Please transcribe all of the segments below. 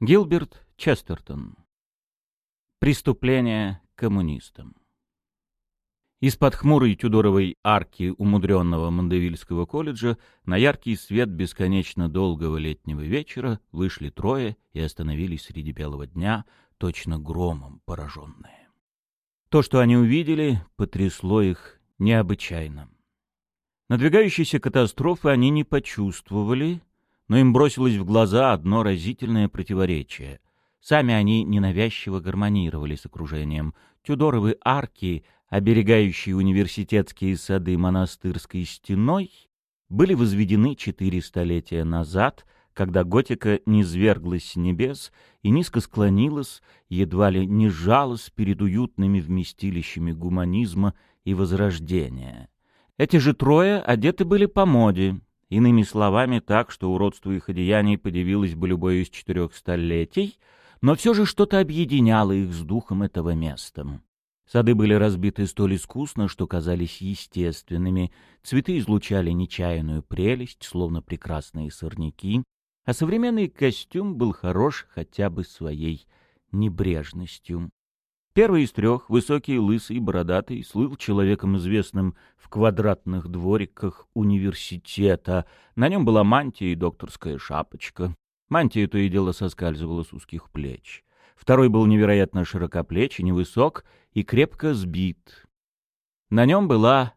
Гилберт Честертон. Преступление коммунистам. Из-под хмурой тюдоровой арки умудренного Мандевильского колледжа на яркий свет бесконечно долгого летнего вечера вышли трое и остановились среди белого дня, точно громом пораженные. То, что они увидели, потрясло их необычайно. Надвигающейся катастрофы они не почувствовали, но им бросилось в глаза одно разительное противоречие. Сами они ненавязчиво гармонировали с окружением. Тюдоровы арки, оберегающие университетские сады монастырской стеной, были возведены четыре столетия назад, когда готика низверглась с небес и низко склонилась, едва ли не жалась перед уютными вместилищами гуманизма и возрождения. Эти же трое одеты были по моде, Иными словами, так, что уродство их одеяний подивилось бы любой из четырех столетий, но все же что-то объединяло их с духом этого места. Сады были разбиты столь искусно, что казались естественными, цветы излучали нечаянную прелесть, словно прекрасные сорняки, а современный костюм был хорош хотя бы своей небрежностью. Первый из трех, высокий, лысый, бородатый, слыл человеком известным в квадратных двориках университета. На нем была мантия и докторская шапочка. Мантия то и дело соскальзывала с узких плеч. Второй был невероятно широкоплеч и невысок, и крепко сбит. На нем была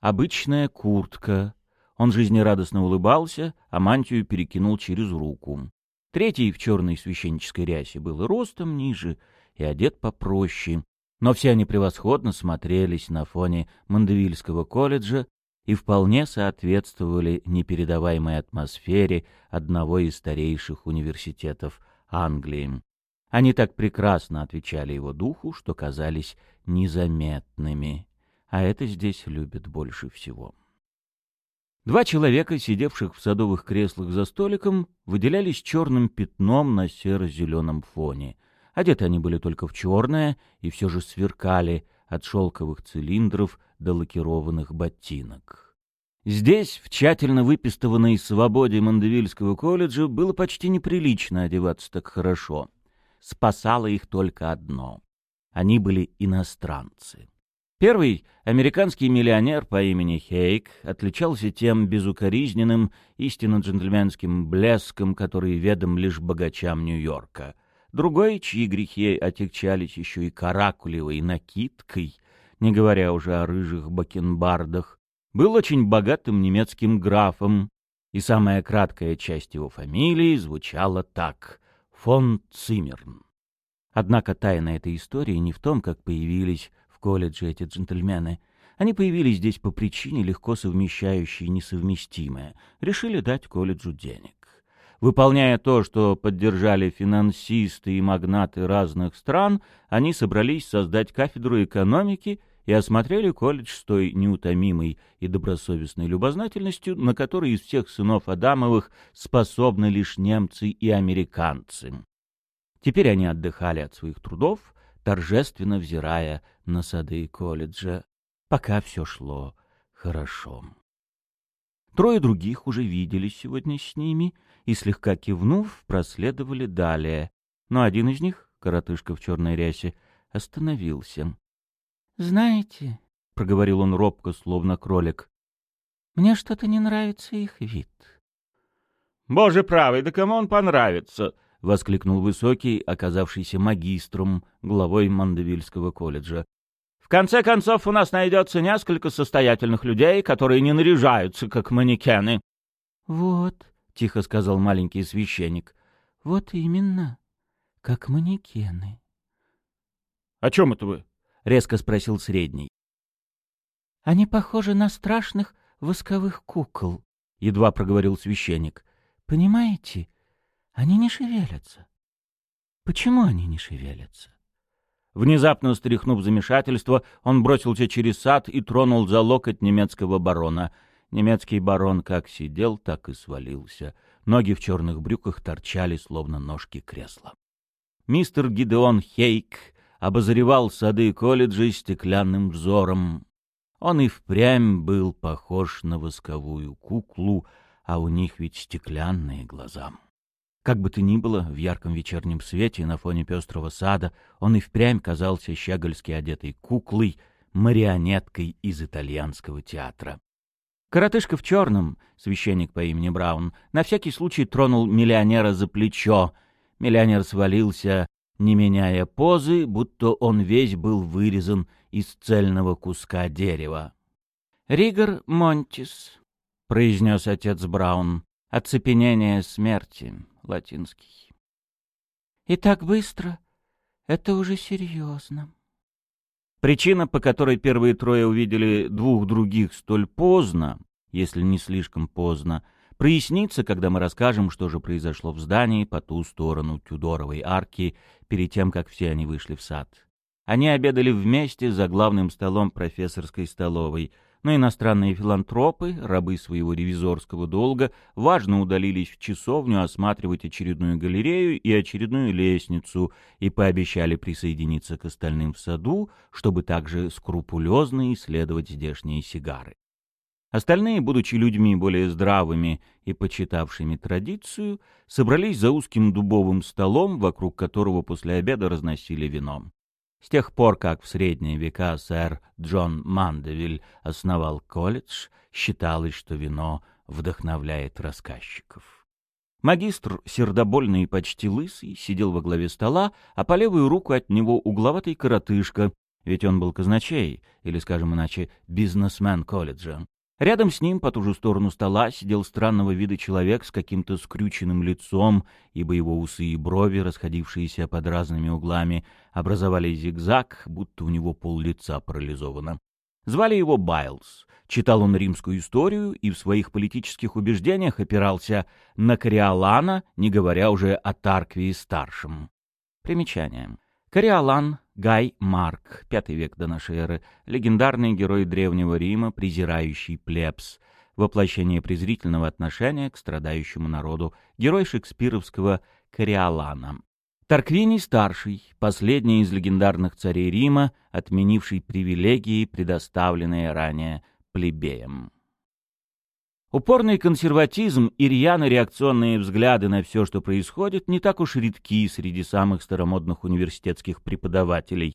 обычная куртка. Он жизнерадостно улыбался, а мантию перекинул через руку. Третий в черной священнической рясе был ростом ниже — и одет попроще, но все они превосходно смотрелись на фоне Мандевильского колледжа и вполне соответствовали непередаваемой атмосфере одного из старейших университетов Англии. Они так прекрасно отвечали его духу, что казались незаметными, а это здесь любят больше всего. Два человека, сидевших в садовых креслах за столиком, выделялись черным пятном на серо-зеленом фоне — Одеты они были только в черное и все же сверкали от шелковых цилиндров до лакированных ботинок. Здесь, в тщательно выпистыванной свободе Мандевильского колледжа, было почти неприлично одеваться так хорошо. Спасало их только одно — они были иностранцы. Первый, американский миллионер по имени Хейк, отличался тем безукоризненным, истинно джентльменским блеском, который ведом лишь богачам Нью-Йорка — Другой, чьи грехи отягчались еще и каракулевой накидкой, не говоря уже о рыжих бакенбардах, был очень богатым немецким графом, и самая краткая часть его фамилии звучала так — фон Циммерн. Однако тайна этой истории не в том, как появились в колледже эти джентльмены. Они появились здесь по причине, легко совмещающей несовместимое. Решили дать колледжу денег. Выполняя то, что поддержали финансисты и магнаты разных стран, они собрались создать кафедру экономики и осмотрели колледж с той неутомимой и добросовестной любознательностью, на которой из всех сынов Адамовых способны лишь немцы и американцы. Теперь они отдыхали от своих трудов, торжественно взирая на сады колледжа, пока все шло хорошо. Трое других уже виделись сегодня с ними — и, слегка кивнув, проследовали далее. Но один из них, коротышка в черной рясе, остановился. — Знаете, — проговорил он робко, словно кролик, — мне что-то не нравится их вид. — Боже правый, да кому он понравится? — воскликнул высокий, оказавшийся магистром, главой Мандевильского колледжа. Конце концов, у нас найдется несколько состоятельных людей, которые не наряжаются, как манекены. — Вот, — тихо сказал маленький священник. — Вот именно, как манекены. — О чем это вы? — резко спросил средний. — Они похожи на страшных восковых кукол, — едва проговорил священник. — Понимаете, они не шевелятся. Почему они не шевелятся? Внезапно стряхнув замешательство, он бросился через сад и тронул за локоть немецкого барона — Немецкий барон как сидел, так и свалился. Ноги в черных брюках торчали, словно ножки кресла. Мистер Гидеон Хейк обозревал сады колледжа стеклянным взором. Он и впрямь был похож на восковую куклу, а у них ведь стеклянные глаза. Как бы то ни было, в ярком вечернем свете на фоне пестрого сада он и впрямь казался щегольски одетой куклой, марионеткой из итальянского театра. Коротышка в черном, священник по имени Браун, на всякий случай тронул миллионера за плечо. Миллионер свалился, не меняя позы, будто он весь был вырезан из цельного куска дерева. «Ригор Монтис», — произнес отец Браун, — «оцепенение смерти», латинский. «И так быстро? Это уже серьезно». Причина, по которой первые трое увидели двух других столь поздно, если не слишком поздно, прояснится, когда мы расскажем, что же произошло в здании по ту сторону Тюдоровой арки, перед тем, как все они вышли в сад. Они обедали вместе за главным столом профессорской столовой — но иностранные филантропы, рабы своего ревизорского долга, важно удалились в часовню осматривать очередную галерею и очередную лестницу и пообещали присоединиться к остальным в саду, чтобы также скрупулезно исследовать здешние сигары. Остальные, будучи людьми более здравыми и почитавшими традицию, собрались за узким дубовым столом, вокруг которого после обеда разносили вином. С тех пор, как в средние века сэр Джон Мандевиль основал колледж, считалось, что вино вдохновляет рассказчиков. Магистр, сердобольный и почти лысый, сидел во главе стола, а по левую руку от него угловатый коротышка, ведь он был казначей, или, скажем иначе, бизнесмен колледжа. Рядом с ним, по ту же сторону стола, сидел странного вида человек с каким-то скрюченным лицом, ибо его усы и брови, расходившиеся под разными углами, образовали зигзаг, будто у него пол лица парализовано. Звали его Байлз. Читал он римскую историю и в своих политических убеждениях опирался на Кориолана, не говоря уже о Тарквии-старшем. Примечание. Кориолан Гай Марк, пятый век до нашей эры, легендарный герой Древнего Рима, презирающий плебс, воплощение презрительного отношения к страдающему народу, герой шекспировского Кориолана. Тарквиний Старший, последний из легендарных царей Рима, отменивший привилегии, предоставленные ранее плебеям. Упорный консерватизм и рьяно-реакционные взгляды на все, что происходит, не так уж редки среди самых старомодных университетских преподавателей.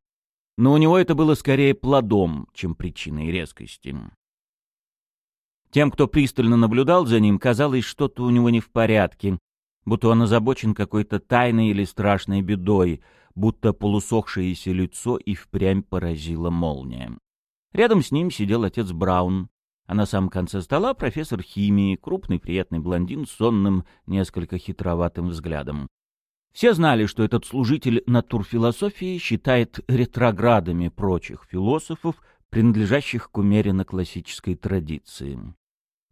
Но у него это было скорее плодом, чем причиной резкости. Тем, кто пристально наблюдал за ним, казалось, что-то у него не в порядке, будто он озабочен какой-то тайной или страшной бедой, будто полусохшееся лицо и впрямь поразила молния. Рядом с ним сидел отец Браун, а на самом конце стола профессор химии, крупный приятный блондин с сонным, несколько хитроватым взглядом. Все знали, что этот служитель натурфилософии считает ретроградами прочих философов, принадлежащих к умеренно классической традиции.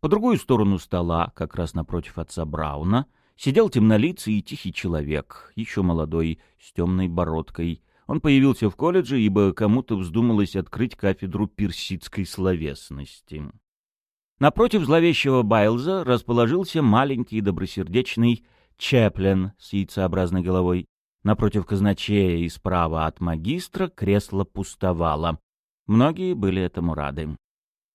По другую сторону стола, как раз напротив отца Брауна, сидел темнолицый и тихий человек, еще молодой, с темной бородкой. Он появился в колледже, ибо кому-то вздумалось открыть кафедру персидской словесности. Напротив зловещего Байлза расположился маленький добросердечный Чеплен с яйцеобразной головой. Напротив казначея и справа от магистра кресло пустовало. Многие были этому рады.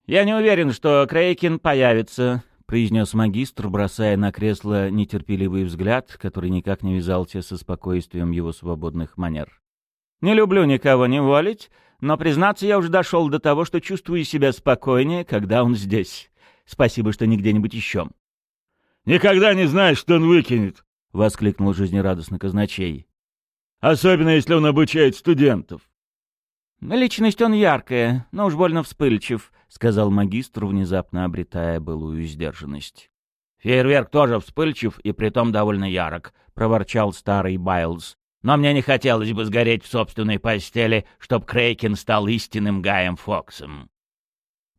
«Я не уверен, что Крейкин появится», — произнес магистр, бросая на кресло нетерпеливый взгляд, который никак не вязался со спокойствием его свободных манер. «Не люблю никого не волить, но, признаться, я уже дошел до того, что чувствую себя спокойнее, когда он здесь. Спасибо, что не где-нибудь еще. «Никогда не знаешь, что он выкинет!» — воскликнул жизнерадостно казначей. «Особенно, если он обучает студентов». «Личность он яркая, но уж больно вспыльчив», — сказал магистр, внезапно обретая былую сдержанность. «Фейерверк тоже вспыльчив и притом довольно ярок», — проворчал старый Байлз. «Но мне не хотелось бы сгореть в собственной постели, чтоб Крейкин стал истинным Гаем Фоксом».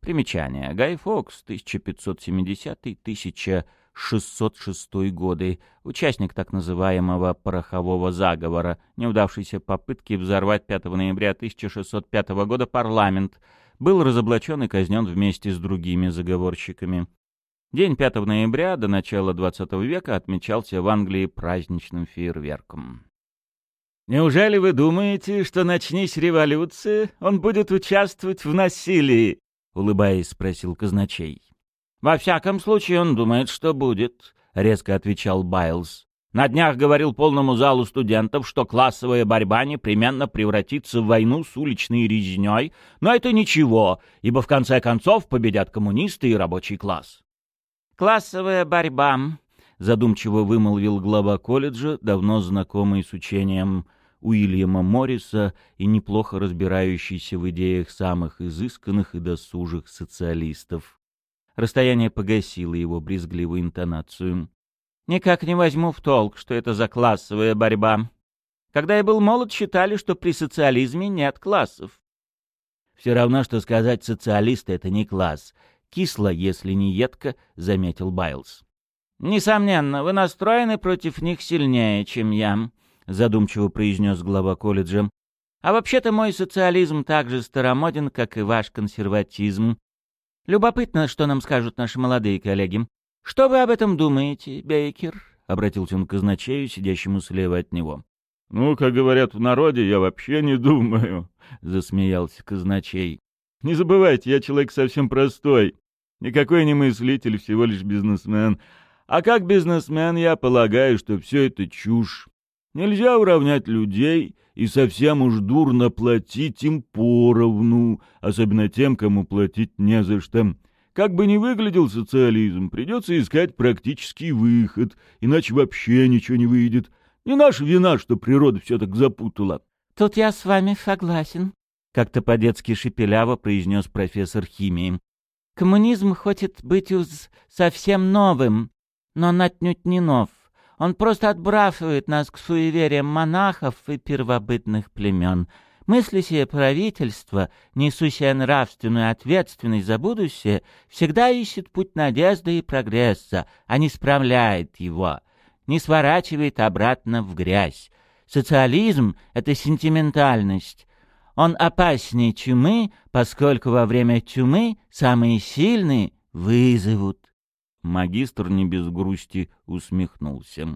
Примечание. Гай Фокс, 1570-1606 годы, участник так называемого порохового заговора, неудавшейся попытки взорвать 5 ноября 1605 года парламент, был разоблачен и казнен вместе с другими заговорщиками. День 5 ноября до начала XX века отмечался в Англии праздничным фейерверком. «Неужели вы думаете, что начнись революция, он будет участвовать в насилии?» — улыбаясь, спросил казначей. «Во всяком случае, он думает, что будет», — резко отвечал Байлз. На днях говорил полному залу студентов, что классовая борьба непременно превратится в войну с уличной резней, но это ничего, ибо в конце концов победят коммунисты и рабочий класс. «Классовая борьба», — задумчиво вымолвил глава колледжа, давно знакомый с учением Уильяма Морриса и неплохо разбирающийся в идеях самых изысканных и досужих социалистов. Расстояние погасило его брезгливую интонацию. Никак не возьму в толк, что это за классовая борьба. Когда я был молод, считали, что при социализме нет классов. Все равно, что сказать социалисты — это не класс. Кисло, если не едко, — заметил Байлз. «Несомненно, вы настроены против них сильнее, чем я», — задумчиво произнес глава колледжа. «А вообще-то мой социализм так же старомоден, как и ваш консерватизм. Любопытно, что нам скажут наши молодые коллеги. «Что вы об этом думаете, Бейкер?» — обратился он к казначею, сидящему слева от него. «Ну, как говорят в народе, я вообще не думаю», — засмеялся казначей. «Не забывайте, я человек совсем простой. Никакой не мыслитель, всего лишь бизнесмен. А как бизнесмен я полагаю, что все это чушь. Нельзя уравнять людей и совсем уж дурно платить им поровну, особенно тем, кому платить не за что. Как бы ни выглядел социализм, придется искать практический выход, иначе вообще ничего не выйдет. Не наша вина, что природа все так запутала. — Тут я с вами согласен, — как-то по-детски шепеляво произнес профессор химии. — Коммунизм хочет быть уз совсем новым, но он отнюдь не нов. Он просто отбрасывает нас к суевериям монахов и первобытных племен — Мыслящее правительство, несущее нравственную ответственность за будущее, всегда ищет путь надежды и прогресса, а не справляет его, не сворачивает обратно в грязь. Социализм — это сентиментальность. Он опаснее чумы, поскольку во время чумы самые сильные вызовут. Магистр не без грусти усмехнулся.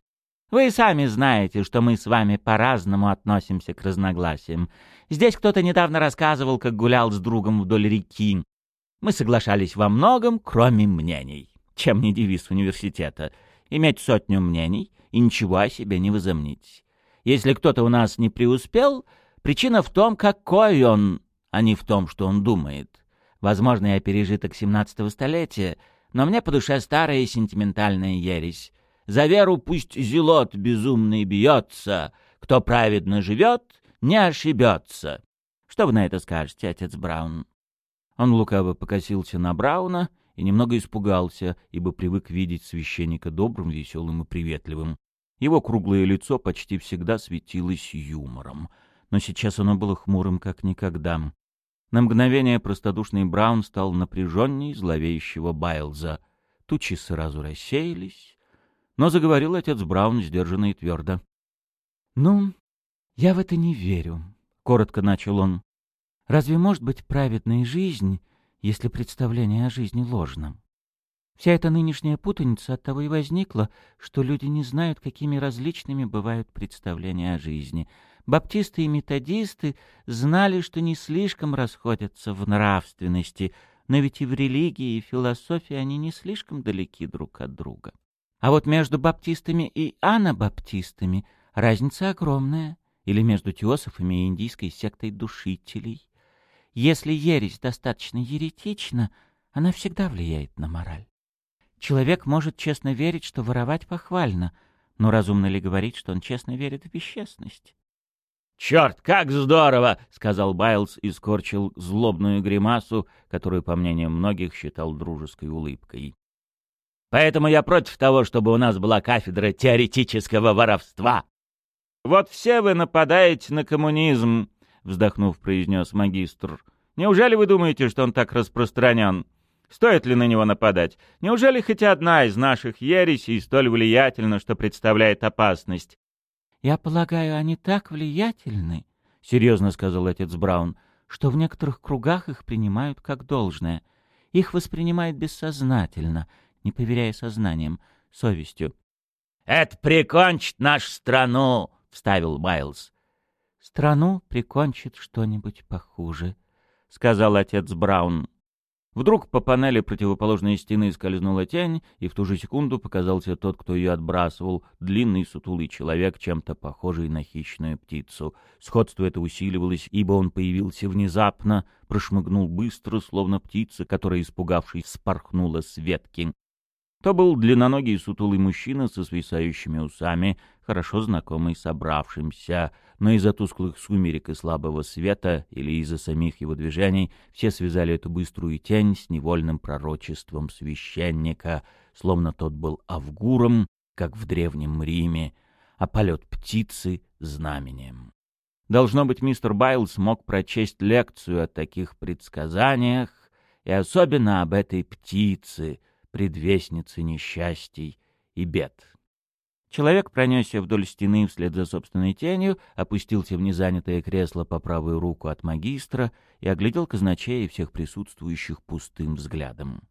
Вы сами знаете, что мы с вами по-разному относимся к разногласиям. Здесь кто-то недавно рассказывал, как гулял с другом вдоль реки. Мы соглашались во многом, кроме мнений. Чем не девиз университета? Иметь сотню мнений и ничего о себе не возомнить. Если кто-то у нас не преуспел, причина в том, какой он, а не в том, что он думает. Возможно, я пережиток 17-го столетия, но мне по душе старая сентиментальная ересь. За веру пусть зелот безумный бьется, кто праведно живет, не ошибется. Что вы на это скажете, отец Браун?» Он лукаво покосился на Брауна и немного испугался, ибо привык видеть священника добрым, веселым и приветливым. Его круглое лицо почти всегда светилось юмором, но сейчас оно было хмурым, как никогда. На мгновение простодушный Браун стал напряженней зловещего Байлза. Тучи сразу рассеялись, но заговорил отец Браун сдержанно и твердо. «Ну, я в это не верю», — коротко начал он. «Разве может быть праведная жизнь, если представление о жизни ложно? Вся эта нынешняя путаница от того и возникла, что люди не знают, какими различными бывают представления о жизни. Баптисты и методисты знали, что не слишком расходятся в нравственности, но ведь и в религии, и философии они не слишком далеки друг от друга. А вот между баптистами и анабаптистами разница огромная, или между теософами и индийской сектой душителей. Если ересь достаточно еретична, она всегда влияет на мораль. Человек может честно верить, что воровать похвально, но разумно ли говорить, что он честно верит в бесчестность? «Черт, как здорово!» — сказал Байлз и скорчил злобную гримасу, которую, по мнению многих, считал дружеской улыбкой. Поэтому я против того, чтобы у нас была кафедра теоретического воровства. «Вот все вы нападаете на коммунизм», — вздохнув, произнес магистр. «Неужели вы думаете, что он так распространен? Стоит ли на него нападать? Неужели хоть одна из наших ересей столь влиятельна, что представляет опасность?» «Я полагаю, они так влиятельны», — серьезно сказал отец Браун, «что в некоторых кругах их принимают как должное. Их воспринимают бессознательно — не поверяя сознанием, совестью. «Это прикончит нашу страну!» — вставил Байлз. «Страну прикончит что-нибудь похуже», — сказал отец Браун. Вдруг по панели противоположной стены скользнула тень, и в ту же секунду показался тот, кто ее отбрасывал, длинный сутулый человек, чем-то похожий на хищную птицу. Сходство это усиливалось, ибо он появился внезапно, прошмыгнул быстро, словно птица, которая, испугавшись, спорхнула с ветки. То был длинноногий сутулый мужчина со свисающими усами, хорошо знакомый собравшимся, но из-за тусклых сумерек и слабого света или из-за самих его движений все связали эту быструю тень с невольным пророчеством священника, словно тот был Авгуром, как в Древнем Риме, а полет птицы — знамением. Должно быть, мистер Байл смог прочесть лекцию о таких предсказаниях, и особенно об этой птице, предвестнице несчастий и бед. Человек пронесся вдоль стены вслед за собственной тенью, опустился в незанятое кресло по правую руку от магистра и оглядел казначея и всех присутствующих пустым взглядом.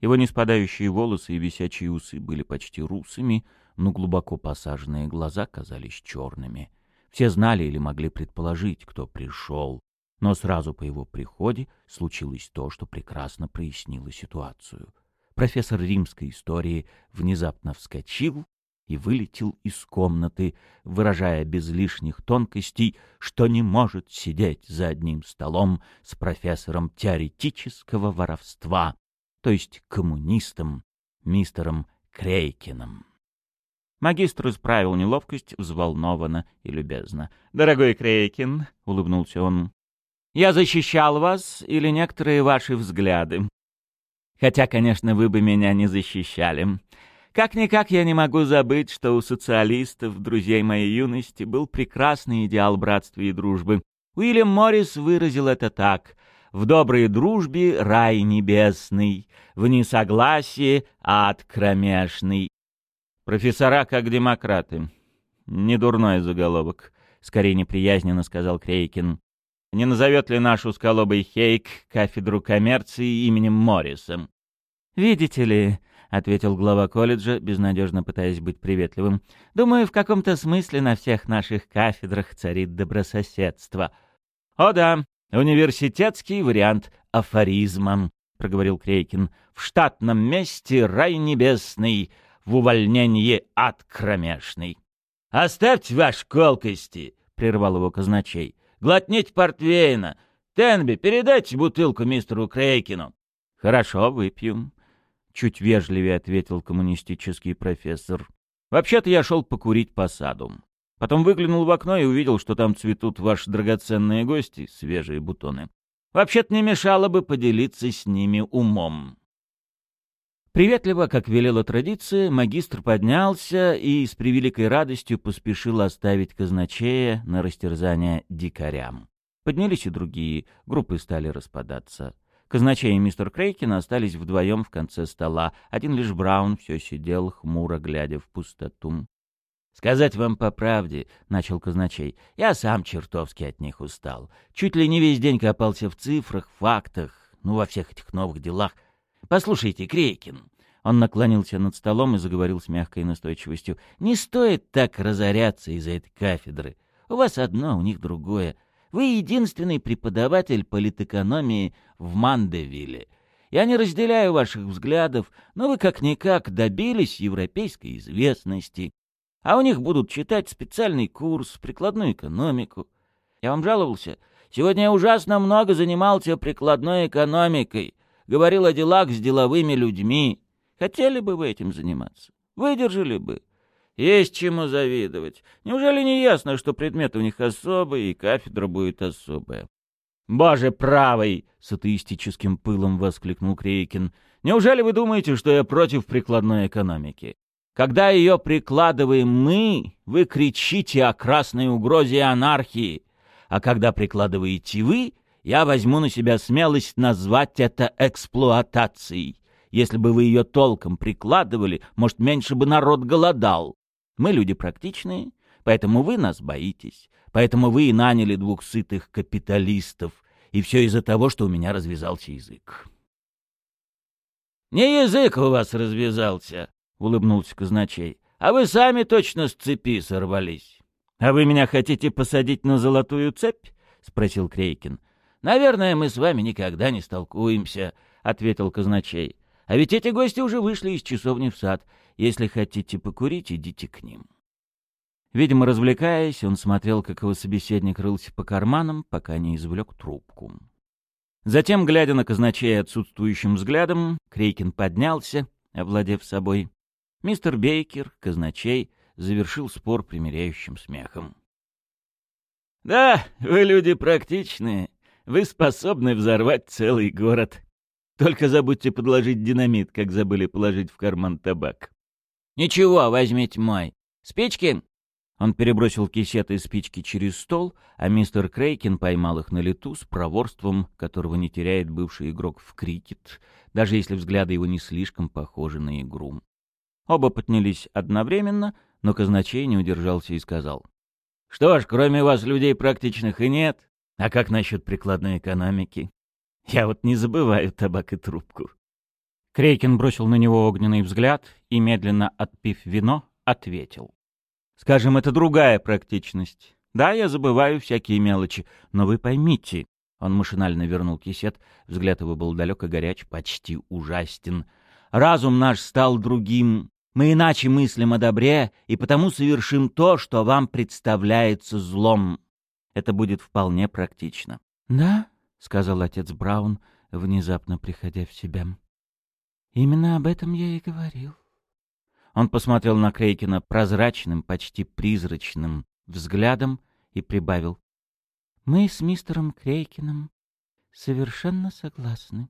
Его неспадающие волосы и висячие усы были почти русыми, но глубоко посаженные глаза казались черными. Все знали или могли предположить, кто пришел, но сразу по его приходе случилось то, что прекрасно прояснило ситуацию. Профессор римской истории внезапно вскочил и вылетел из комнаты, выражая без лишних тонкостей, что не может сидеть за одним столом с профессором теоретического воровства, то есть коммунистом, мистером Крейкиным. Магистр исправил неловкость взволнованно и любезно. «Дорогой Крейкин», — улыбнулся он, — «я защищал вас или некоторые ваши взгляды. Хотя, конечно, вы бы меня не защищали. Как-никак я не могу забыть, что у социалистов, друзей моей юности, был прекрасный идеал братства и дружбы. Уильям Моррис выразил это так. «В доброй дружбе рай небесный, в несогласии ад кромешный». Профессора как демократы. Недурной заголовок, скорее неприязненно сказал Крейкин. Не назовет ли нашу сколобый Хейк кафедру коммерции именем Морриса? «Видите ли», — ответил глава колледжа, безнадежно пытаясь быть приветливым. «Думаю, в каком-то смысле на всех наших кафедрах царит добрососедство». «О да, университетский вариант афоризма», — проговорил Крейкин. «В штатном месте рай небесный, в увольнении ад кромешный». «Оставьте ваши колкости», — прервал его казначей. «Глотните портвейна. Тенби, передайте бутылку мистеру Крейкину». «Хорошо, выпьем», — чуть вежливее ответил коммунистический профессор. «Вообще-то я шел покурить по саду. Потом выглянул в окно и увидел, что там цветут ваши драгоценные гости, свежие бутоны. Вообще-то не мешало бы поделиться с ними умом». Приветливо, как велела традиция, магистр поднялся и с превеликой радостью поспешил оставить казначея на растерзание дикарям. Поднялись и другие, группы стали распадаться. Казначей и мистер Крейкин остались вдвоем в конце стола. Один лишь Браун все сидел, хмуро глядя в пустоту. «Сказать вам по правде», — начал казначей, — «я сам чертовски от них устал. Чуть ли не весь день копался в цифрах, фактах, ну, во всех этих новых делах. Послушайте, Крейкин». Он наклонился над столом и заговорил с мягкой настойчивостью. «Не стоит так разоряться из-за этой кафедры. У вас одно, у них другое. Вы единственный преподаватель политэкономии в Мандевилле. Я не разделяю ваших взглядов, но вы как-никак добились европейской известности. А у них будут читать специальный курс, прикладную экономику. Я вам жаловался? Сегодня я ужасно много занимался прикладной экономикой. Говорил о делах с деловыми людьми. Хотели бы вы этим заниматься? Выдержали бы? Есть чему завидовать. Неужели не ясно, что предмет у них особый, и кафедра будет особая? «Боже правый!» — с атеистическим пылом воскликнул Крейкин. «Неужели вы думаете, что я против прикладной экономики? Когда ее прикладываем мы, вы кричите о красной угрозе анархии. А когда прикладываете вы, я возьму на себя смелость назвать это эксплуатацией. Если бы вы ее толком прикладывали, может, меньше бы народ голодал. Мы люди практичные, поэтому вы нас боитесь. Поэтому вы и наняли двух сытых капиталистов. И все из-за того, что у меня развязался язык. «Не язык у вас развязался», — улыбнулся казначей, «а вы сами точно с цепи сорвались». «А вы меня хотите посадить на золотую цепь?» — спросил Крейкин. «Наверное, мы с вами никогда не столкуемся», — ответил казначей. «А ведь эти гости уже вышли из часовни в сад. Если хотите покурить, идите к ним». Видимо, развлекаясь, он смотрел, как его собеседник рылся по карманам, пока не извлек трубку. Затем, глядя на казначея отсутствующим взглядом, Крейкин поднялся, овладев собой. Мистер Бейкер, казначей, завершил спор примиряющим смехом. «Да, вы люди практичные. Вы способны взорвать целый город. Только забудьте подложить динамит, как забыли положить в карман табак». «Ничего, возьмите мой. Спички?» Он перебросил кисеты и спички через стол, а мистер Крейкин поймал их на лету с проворством, которого не теряет бывший игрок в крикет, даже если взгляды его не слишком похожи на игру. Оба поднялись одновременно, но казначей не удержался и сказал. «Что ж, кроме вас людей практичных и нет. А как насчет прикладной экономики? Я вот не забываю табак и трубку». Крейкин бросил на него огненный взгляд и, медленно отпив вино, ответил. «Скажем, это другая практичность. Да, я забываю всякие мелочи, но вы поймите...» Он машинально вернул кисет, взгляд его был далек и горяч, почти ужастен. «Разум наш стал другим, мы иначе мыслим о добре и потому совершим то, что вам представляется злом. Это будет вполне практично. — Да, — сказал отец Браун, внезапно приходя в себя. — Именно об этом я и говорил. Он посмотрел на Крейкина прозрачным, почти призрачным взглядом и прибавил. — Мы с мистером Крейкиным совершенно согласны.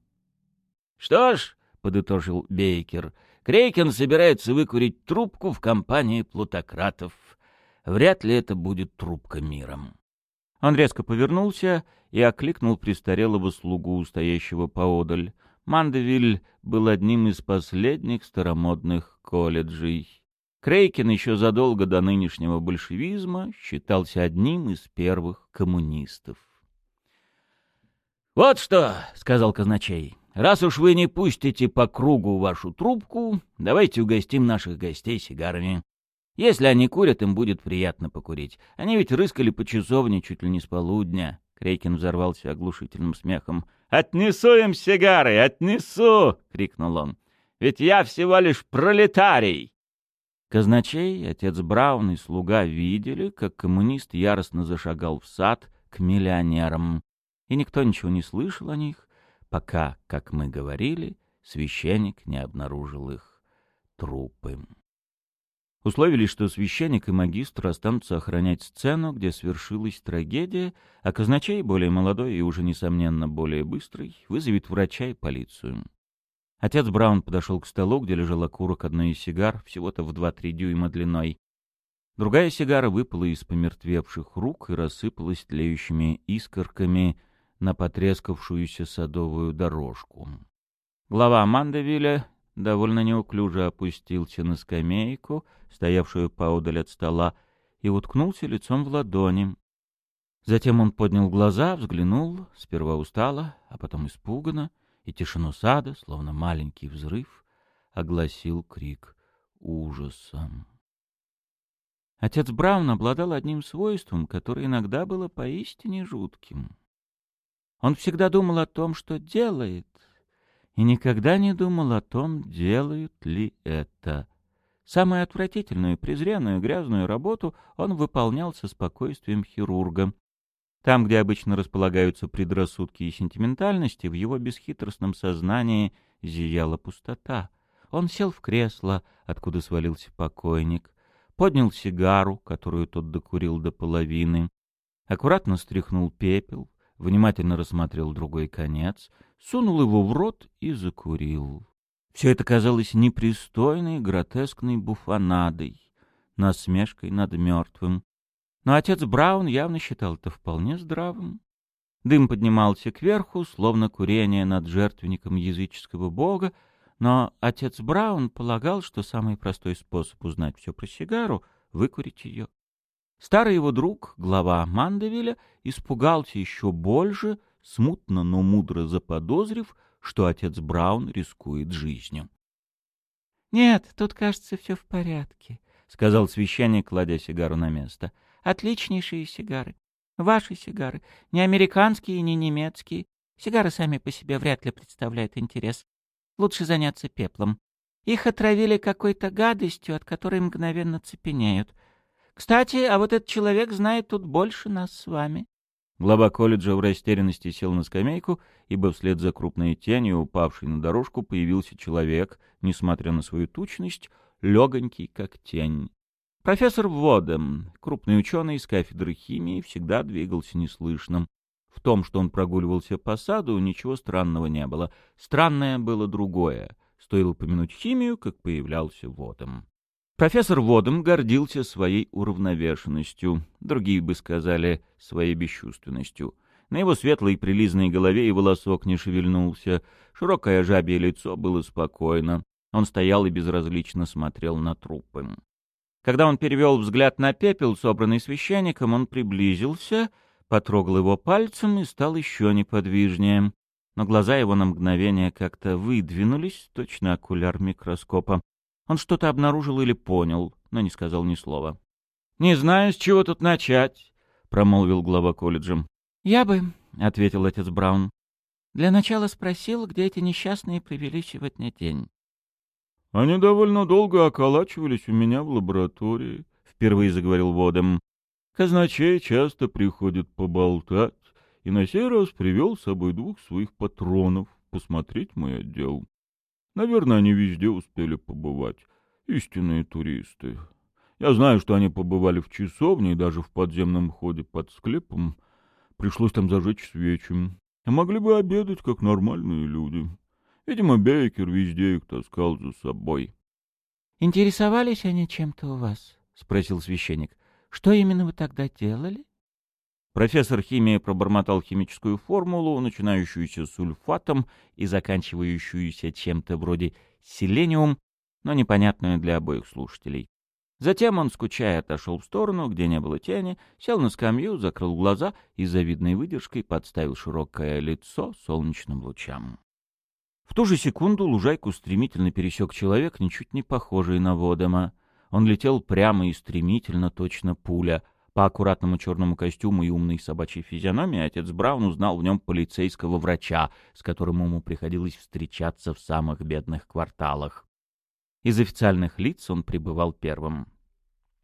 — Что ж, — подытожил Бейкер, — Крейкен собирается выкурить трубку в компании плутократов. Вряд ли это будет трубка миром. Он резко повернулся и окликнул престарелого слугу, стоящего поодаль. Мандевиль был одним из последних старомодных колледжей. Крейкен еще задолго до нынешнего большевизма считался одним из первых коммунистов. «Вот что!» — сказал казначей. Раз уж вы не пустите по кругу вашу трубку, давайте угостим наших гостей сигарами. Если они курят, им будет приятно покурить. Они ведь рыскали по часовне чуть ли не с полудня. Крейкин взорвался оглушительным смехом. «Отнесу им сигары! Отнесу!» — крикнул он. «Ведь я всего лишь пролетарий!» Казначей, отец Браун и слуга видели, как коммунист яростно зашагал в сад к миллионерам. И никто ничего не слышал о них, пока, как мы говорили, священник не обнаружил их трупы. Условились, что священник и магистр останутся охранять сцену, где свершилась трагедия, а казначей, более молодой и уже, несомненно, более быстрый, вызовет врача и полицию. Отец Браун подошел к столу, где лежал окурок одной из сигар, всего-то в два-три дюйма длиной. Другая сигара выпала из помертвевших рук и рассыпалась тлеющими искорками — на потрескавшуюся садовую дорожку. Глава Мандевиля довольно неуклюже опустился на скамейку, стоявшую поодаль от стола, и уткнулся лицом в ладони. Затем он поднял глаза, взглянул, сперва устало, а потом испуганно, и тишину сада, словно маленький взрыв, огласил крик ужаса. Отец Браун обладал одним свойством, которое иногда было поистине жутким. Он всегда думал о том, что делает, и никогда не думал о том, делают ли это. Самую отвратительную, презренную, грязную работу он выполнял со спокойствием хирурга. Там, где обычно располагаются предрассудки и сентиментальности, в его бесхитростном сознании зияла пустота. Он сел в кресло, откуда свалился покойник, поднял сигару, которую тот докурил до половины, аккуратно стряхнул пепел, внимательно рассмотрел другой конец, сунул его в рот и закурил. Все это казалось непристойной, гротескной буфонадой, насмешкой над мертвым. Но отец Браун явно считал это вполне здравым. Дым поднимался кверху, словно курение над жертвенником языческого бога, но отец Браун полагал, что самый простой способ узнать все про сигару — выкурить ее. Старый его друг, глава Мандевиля, испугался еще больше, смутно, но мудро заподозрив, что отец Браун рискует жизнью. — Нет, тут, кажется, все в порядке, — сказал священник, кладя сигару на место. — Отличнейшие сигары. Ваши сигары. Не американские, не немецкие. Сигары сами по себе вряд ли представляют интерес. Лучше заняться пеплом. Их отравили какой-то гадостью, от которой мгновенно цепенеют. Кстати, а вот этот человек знает тут больше нас с вами. Глава колледжа в растерянности сел на скамейку, ибо вслед за крупной тенью, упавшей на дорожку, появился человек, несмотря на свою тучность, легонький, как тень. Профессор Водем, крупный ученый из кафедры химии, всегда двигался неслышным. В том, что он прогуливался по саду, ничего странного не было. Странное было другое. Стоило помянуть химию, как появлялся Водем. Профессор Водом гордился своей уравновешенностью, другие бы сказали, своей бесчувственностью. На его светлой прилизной голове и волосок не шевельнулся, широкое жабье лицо было спокойно. Он стоял и безразлично смотрел на трупы. Когда он перевел взгляд на пепел, собранный священником, он приблизился, потрогал его пальцем и стал еще неподвижнее. Но глаза его на мгновение как-то выдвинулись, точно окуляр микроскопа. Он что-то обнаружил или понял, но не сказал ни слова. «Не знаю, с чего тут начать», — промолвил глава колледжа. «Я бы», — ответил отец Браун, — «для начала спросил, где эти несчастные провели сегодня день». «Они довольно долго околачивались у меня в лаборатории», — впервые заговорил Водом. «Казначей часто приходит поболтать, и на сей раз привел с собой двух своих патронов посмотреть мой отдел. Наверное, они везде успели побывать. Истинные туристы. Я знаю, что они побывали в часовне и даже в подземном ходе под склепом. Пришлось там зажечь свечи. А могли бы обедать, как нормальные люди. Видимо, Бейкер везде их таскал за собой. — Интересовались они чем-то у вас? — спросил священник. — Что именно вы тогда делали? Профессор химии пробормотал химическую формулу, начинающуюся сульфатом и заканчивающуюся чем-то вроде селениум, но непонятную для обоих слушателей. Затем он, скучая, отошел в сторону, где не было тени, сел на скамью, закрыл глаза и завидной выдержкой подставил широкое лицо солнечным лучам. В ту же секунду лужайку стремительно пересек человек, ничуть не похожий на Водома. Он летел прямо и стремительно, точно пуля, по аккуратному черному костюму и умной собачьей физиономии отец Браун узнал в нем полицейского врача, с которым ему приходилось встречаться в самых бедных кварталах. Из официальных лиц он пребывал первым.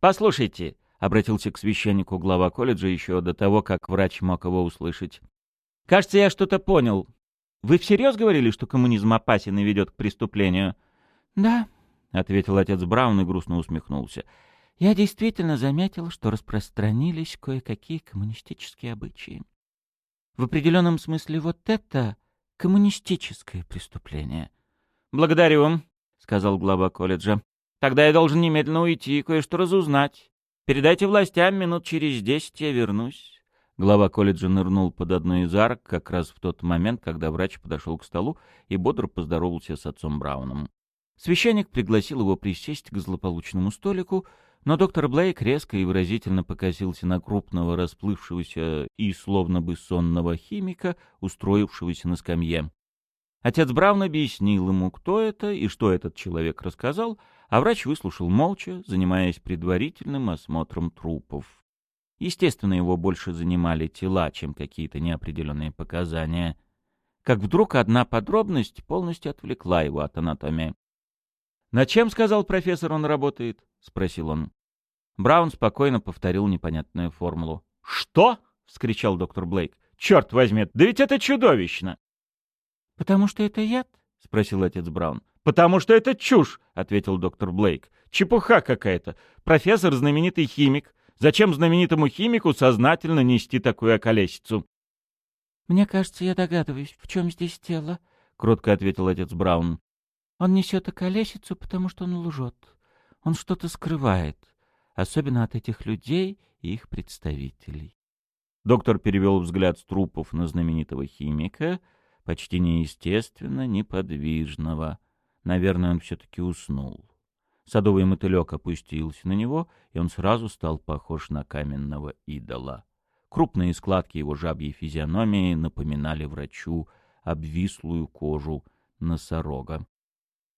«Послушайте», — обратился к священнику глава колледжа еще до того, как врач мог его услышать. «Кажется, я что-то понял. Вы всерьез говорили, что коммунизм опасен и ведет к преступлению?» «Да», — ответил отец Браун и грустно усмехнулся. Я действительно заметил, что распространились кое-какие коммунистические обычаи. В определенном смысле вот это коммунистическое преступление. «Благодарю вам», — сказал глава колледжа. «Тогда я должен немедленно уйти и кое-что разузнать. Передайте властям, минут через десять я вернусь». Глава колледжа нырнул под одну из арок как раз в тот момент, когда врач подошел к столу и бодро поздоровался с отцом Брауном. Священник пригласил его присесть к злополучному столику, но доктор Блейк резко и выразительно покосился на крупного расплывшегося и словно бы сонного химика, устроившегося на скамье. Отец Браун объяснил ему, кто это и что этот человек рассказал, а врач выслушал молча, занимаясь предварительным осмотром трупов. Естественно, его больше занимали тела, чем какие-то неопределенные показания. Как вдруг одна подробность полностью отвлекла его от анатомии. «Над чем, — сказал профессор, — он работает?» — спросил он. Браун спокойно повторил непонятную формулу. «Что?» — вскричал доктор Блейк. «Черт возьми, да ведь это чудовищно!» «Потому что это яд?» — спросил отец Браун. «Потому что это чушь!» — ответил доктор Блейк. «Чепуха какая-то. Профессор — знаменитый химик. Зачем знаменитому химику сознательно нести такую околесицу?» «Мне кажется, я догадываюсь, в чем здесь дело», — кротко ответил отец Браун. Он несет околесицу, потому что он лжет. Он что-то скрывает, особенно от этих людей и их представителей. Доктор перевел взгляд с трупов на знаменитого химика, почти неестественно, неподвижного. Наверное, он все-таки уснул. Садовый мотылек опустился на него, и он сразу стал похож на каменного идола. Крупные складки его жабьей физиономии напоминали врачу обвислую кожу носорога.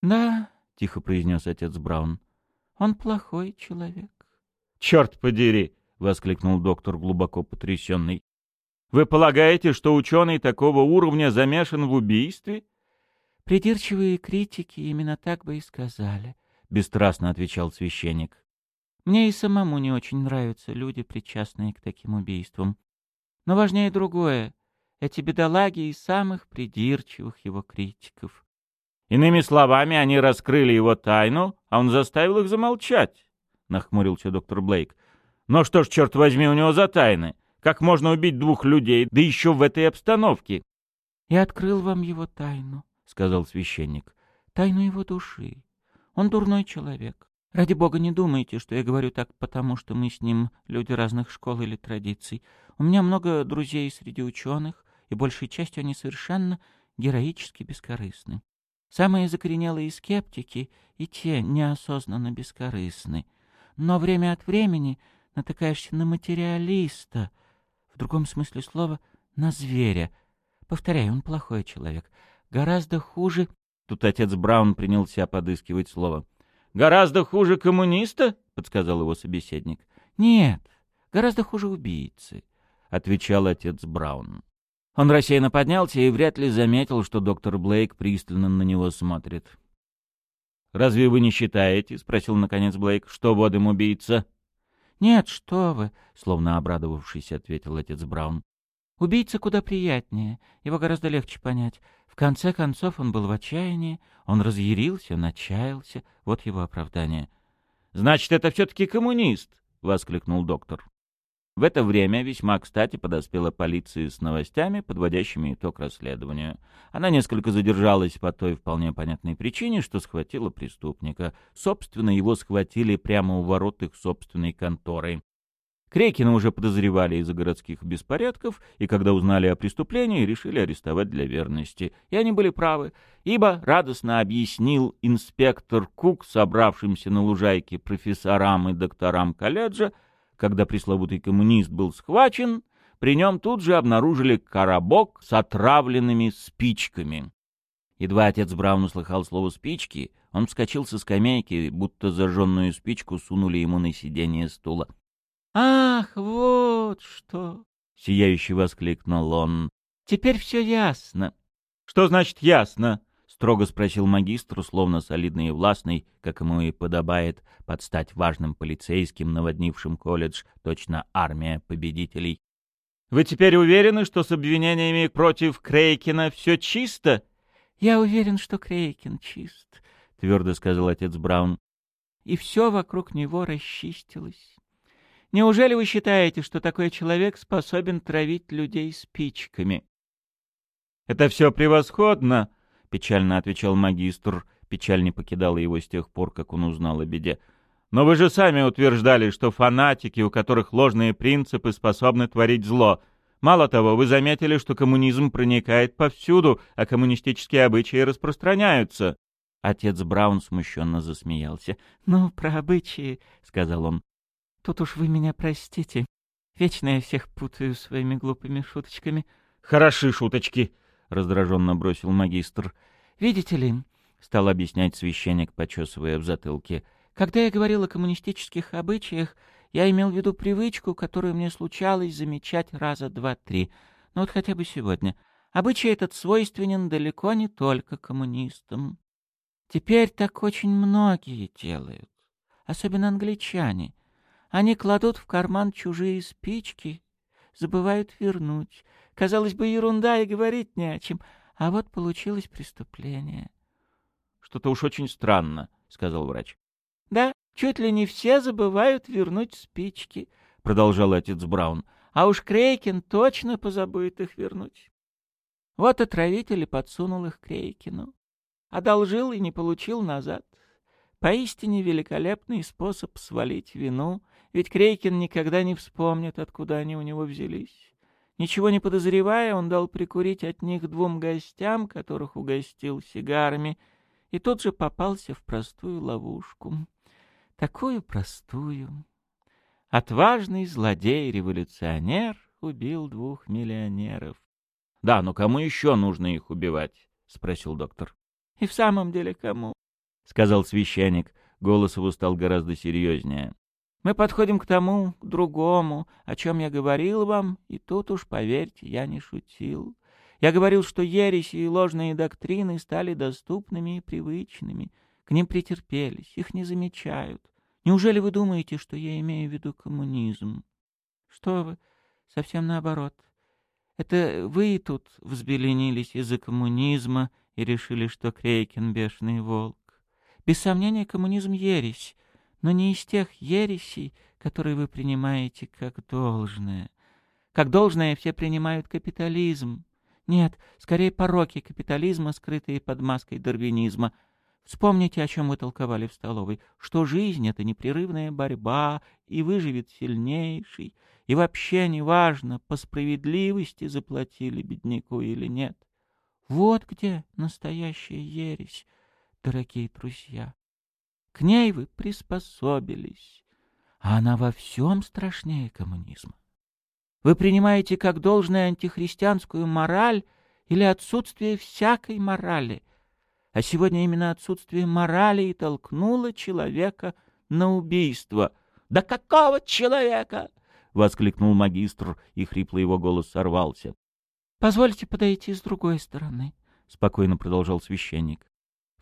«Да», — тихо произнес отец Браун, — «он плохой человек». «Черт подери!» — воскликнул доктор, глубоко потрясенный. Вы полагаете, что ученый такого уровня замешан в убийстве? Придирчивые критики именно так бы и сказали, — бесстрастно отвечал священник. Мне и самому не очень нравятся люди, причастные к таким убийствам. Но важнее другое. Эти бедолаги из самых придирчивых его критиков. Иными словами, они раскрыли его тайну, а он заставил их замолчать, — нахмурился доктор Блейк. Но что ж, черт возьми, у него за тайны? Как можно убить двух людей, да еще в этой обстановке? — Я открыл вам его тайну, — сказал священник. — Тайну его души. Он дурной человек. Ради бога, не думайте, что я говорю так потому, что мы с ним люди разных школ или традиций. У меня много друзей среди ученых, и большей частью они совершенно героически бескорыстны. Самые закоренелые скептики и те неосознанно бескорыстны. Но время от времени натыкаешься на материалиста, в другом смысле слова — на зверя. Повторяю, он плохой человек. Гораздо хуже... Тут отец Браун принялся подыскивать слово. «Гораздо хуже коммуниста?» — подсказал его собеседник. «Нет, гораздо хуже убийцы», — отвечал отец Браун. Он рассеянно поднялся и вряд ли заметил, что доктор Блейк пристально на него смотрит. «Разве вы не считаете, — спросил наконец Блейк, — что Водем убийца?» «Нет, что вы!» — словно обрадовавшись, ответил отец Браун. «Убийца куда приятнее, его гораздо легче понять. В конце концов он был в отчаянии, он разъярился, начаялся, вот его оправдание». «Значит, это все-таки коммунист!» — воскликнул доктор. В это время весьма кстати подоспела полиция с новостями, подводящими итог расследованию. Она несколько задержалась по той вполне понятной причине, что схватила преступника. Собственно, его схватили прямо у ворот их собственной конторы. Крекина уже подозревали из-за городских беспорядков, и когда узнали о преступлении, решили арестовать для верности. И они были правы, ибо, радостно объяснил инспектор Кук собравшимся на лужайке профессорам и докторам колледжа, когда пресловутый коммунист был схвачен, при нем тут же обнаружили коробок с отравленными спичками. Едва отец Браун услыхал слово «спички», он вскочил со скамейки, будто зажженную спичку сунули ему на сиденье стула. «Ах, вот что!» — сияюще воскликнул он. «Теперь все ясно». «Что значит ясно?» Строго спросил магистр, условно солидный и властный, как ему и подобает, под стать важным полицейским, наводнившим колледж, точно армия победителей. «Вы теперь уверены, что с обвинениями против Крейкина все чисто?» «Я уверен, что Крейкин чист», — твердо сказал отец Браун. «И все вокруг него расчистилось. Неужели вы считаете, что такой человек способен травить людей спичками?» «Это все превосходно», — печально отвечал магистр. Печаль не покидала его с тех пор, как он узнал о беде. «Но вы же сами утверждали, что фанатики, у которых ложные принципы, способны творить зло. Мало того, вы заметили, что коммунизм проникает повсюду, а коммунистические обычаи распространяются». Отец Браун смущенно засмеялся. «Ну, про обычаи», — сказал он. «Тут уж вы меня простите. Вечно я всех путаю своими глупыми шуточками». «Хороши шуточки», — раздраженно бросил магистр. «Видите ли», — стал объяснять священник, почесывая в затылке, «когда я говорил о коммунистических обычаях, я имел в виду привычку, которую мне случалось замечать раза два-три. Ну вот хотя бы сегодня. Обычай этот свойственен далеко не только коммунистам. Теперь так очень многие делают, особенно англичане. Они кладут в карман чужие спички, забывают вернуть, Казалось бы, ерунда и говорить не о чем. А вот получилось преступление. — Что-то уж очень странно, — сказал врач. — Да, чуть ли не все забывают вернуть спички, — продолжал отец Браун. — А уж Крейкин точно позабудет их вернуть. Вот отравитель и подсунул их Крейкину. Одолжил и не получил назад. Поистине великолепный способ свалить вину, ведь Крейкин никогда не вспомнит, откуда они у него взялись. Ничего не подозревая, он дал прикурить от них двум гостям, которых угостил сигарами, и тут же попался в простую ловушку. Такую простую. Отважный злодей-революционер убил двух миллионеров. — Да, но кому еще нужно их убивать? — спросил доктор. — И в самом деле кому? — сказал священник. Голос его стал гораздо серьезнее. Мы подходим к тому, к другому, о чем я говорил вам, и тут уж, поверьте, я не шутил. Я говорил, что ереси и ложные доктрины стали доступными и привычными. К ним претерпелись, их не замечают. Неужели вы думаете, что я имею в виду коммунизм? Что вы, совсем наоборот. Это вы тут взбеленились из-за коммунизма и решили, что Крейкин — бешеный волк. Без сомнения, коммунизм — ересь, но не из тех ересей, которые вы принимаете как должное. Как должное все принимают капитализм. Нет, скорее пороки капитализма, скрытые под маской дарвинизма. Вспомните, о чем вы толковали в столовой, что жизнь — это непрерывная борьба, и выживет сильнейший, и вообще неважно, по справедливости заплатили бедняку или нет. Вот где настоящая ересь, дорогие друзья. К ней вы приспособились, а она во всем страшнее коммунизма. Вы принимаете как должное антихристианскую мораль или отсутствие всякой морали. А сегодня именно отсутствие морали и толкнуло человека на убийство. «Да какого человека?» — воскликнул магистр, и хриплый его голос сорвался. «Позвольте подойти с другой стороны», — спокойно продолжал священник.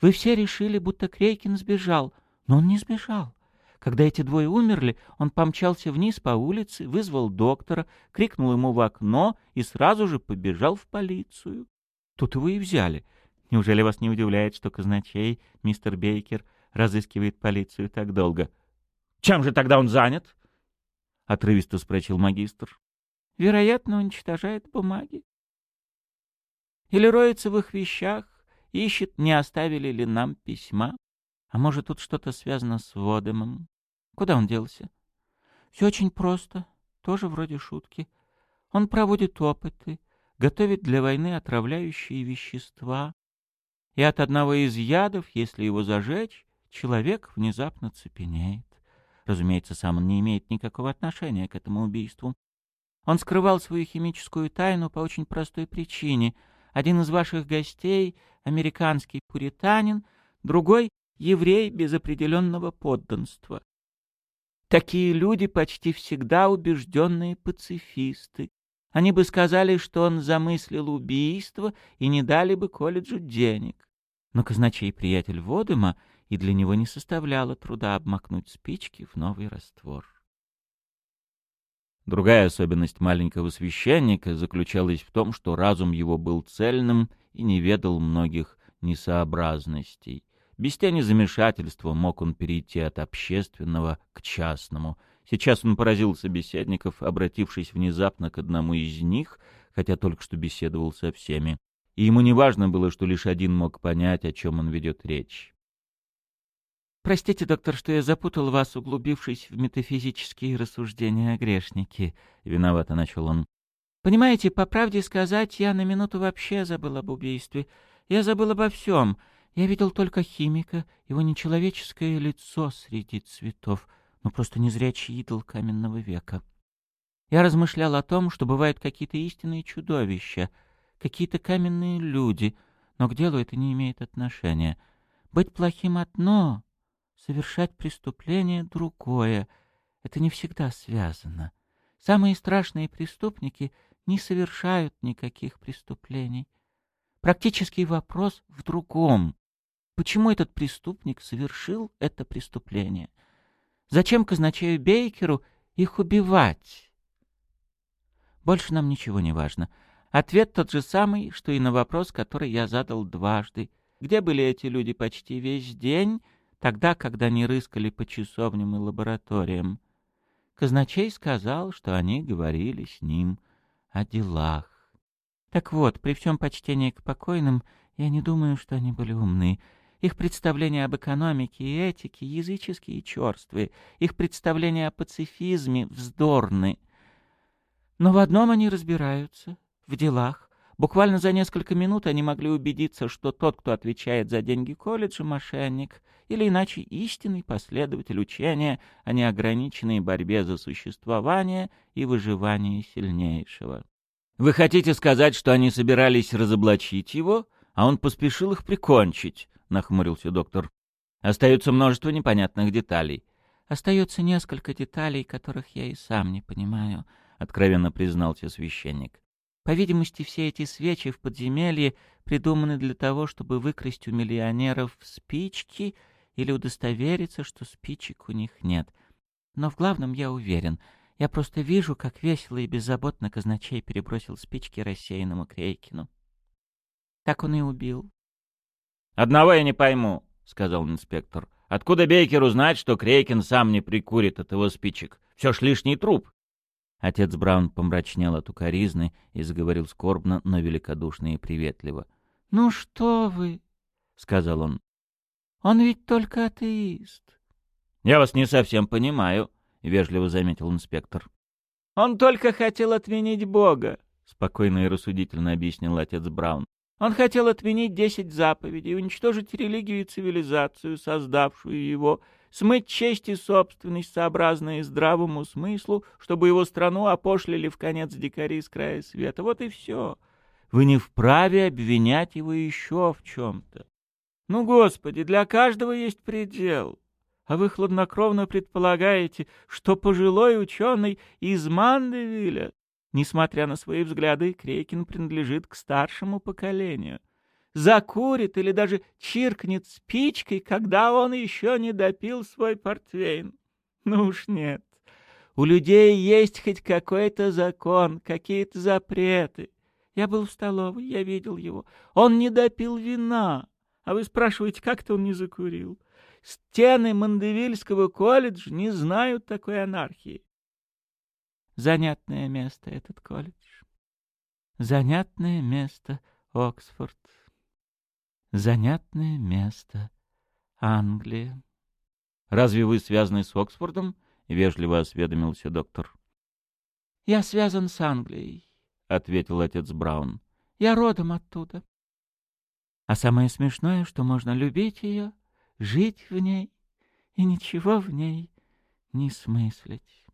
«Вы все решили, будто Крейкин сбежал, но он не сбежал. Когда эти двое умерли, он помчался вниз по улице, вызвал доктора, крикнул ему в окно и сразу же побежал в полицию. Тут его и взяли. Неужели вас не удивляет, что казначей, мистер Бейкер, разыскивает полицию так долго? — Чем же тогда он занят? — отрывисто спросил магистр. — Вероятно, уничтожает бумаги. Или роется в их вещах, ищет, не оставили ли нам письма. А может, тут что-то связано с Водемом? Куда он делся? Все очень просто, тоже вроде шутки. Он проводит опыты, готовит для войны отравляющие вещества. И от одного из ядов, если его зажечь, человек внезапно цепенеет. Разумеется, сам он не имеет никакого отношения к этому убийству. Он скрывал свою химическую тайну по очень простой причине. Один из ваших гостей — американский пуританин, другой еврей без определенного подданства. Такие люди почти всегда убежденные пацифисты. Они бы сказали, что он замыслил убийство и не дали бы колледжу денег. Но казначей приятель Водема, и для него не составляло труда обмакнуть спички в новый раствор. Другая особенность маленького священника заключалась в том, что разум его был цельным и не ведал многих несообразностей. Без тени замешательства мог он перейти от общественного к частному. Сейчас он поразил собеседников, обратившись внезапно к одному из них, хотя только что беседовал со всеми. И ему не важно было, что лишь один мог понять, о чем он ведет речь. «Простите, доктор, что я запутал вас, углубившись в метафизические рассуждения о грешнике», — виновато начал он. «Понимаете, по правде сказать, я на минуту вообще забыл об убийстве. Я забыл обо всем. Я видел только химика, его нечеловеческое лицо среди цветов, но просто незрячий идол каменного века. Я размышлял о том, что бывают какие-то истинные чудовища, какие-то каменные люди, но к делу это не имеет отношения. Быть плохим одно, совершать преступление другое — это не всегда связано. Самые страшные преступники не совершают никаких преступлений. Практический вопрос в другом. Почему этот преступник совершил это преступление? Зачем казначею Бейкеру их убивать? Больше нам ничего не важно. Ответ тот же самый, что и на вопрос, который я задал дважды. Где были эти люди почти весь день, тогда, когда не рыскали по часовням и лабораториям? Казначей сказал, что они говорили с ним о делах. Так вот, при всем почтении к покойным, я не думаю, что они были умны. Их представления об экономике и этике языческие и черствые. Их представления о пацифизме вздорны. Но в одном они разбираются — в делах. Буквально за несколько минут они могли убедиться, что тот, кто отвечает за деньги колледжа, — мошенник, или иначе истинный последователь учения о неограниченной борьбе за существование и выживание сильнейшего. «Вы хотите сказать, что они собирались разоблачить его, а он поспешил их прикончить?» — нахмурился доктор. «Остается множество непонятных деталей. Остается несколько деталей, которых я и сам не понимаю, — откровенно признался священник. По видимости, все эти свечи в подземелье придуманы для того, чтобы выкрасть у миллионеров спички или удостовериться, что спичек у них нет. Но в главном я уверен. Я просто вижу, как весело и беззаботно казначей перебросил спички рассеянному Крейкину. Так он и убил. «Одного я не пойму», — сказал инспектор. «Откуда Бейкеру знать, что Крейкин сам не прикурит от его спичек? Все ж лишний труп». Отец Браун помрачнел от укоризны и заговорил скорбно, но великодушно и приветливо. — Ну что вы, — сказал он, — он ведь только атеист. — Я вас не совсем понимаю, — вежливо заметил инспектор. — Он только хотел отменить Бога, — спокойно и рассудительно объяснил отец Браун. Он хотел отменить десять заповедей, уничтожить религию и цивилизацию, создавшую его, смыть честь и собственность, сообразные здравому смыслу, чтобы его страну опошлили в конец дикари с края света. Вот и все. Вы не вправе обвинять его еще в чем-то. Ну, Господи, для каждого есть предел. А вы хладнокровно предполагаете, что пожилой ученый из Мандевиля, несмотря на свои взгляды, Крейкин принадлежит к старшему поколению закурит или даже чиркнет спичкой, когда он еще не допил свой портвейн. Ну уж нет. У людей есть хоть какой-то закон, какие-то запреты. Я был в столовой, я видел его. Он не допил вина. А вы спрашиваете, как-то он не закурил? Стены Мандевильского колледжа не знают такой анархии. Занятное место этот колледж. Занятное место Оксфорд. Занятное место. Англия. «Разве вы связаны с Оксфордом?» — вежливо осведомился доктор. «Я связан с Англией», — ответил отец Браун. «Я родом оттуда. А самое смешное, что можно любить ее, жить в ней и ничего в ней не смыслить».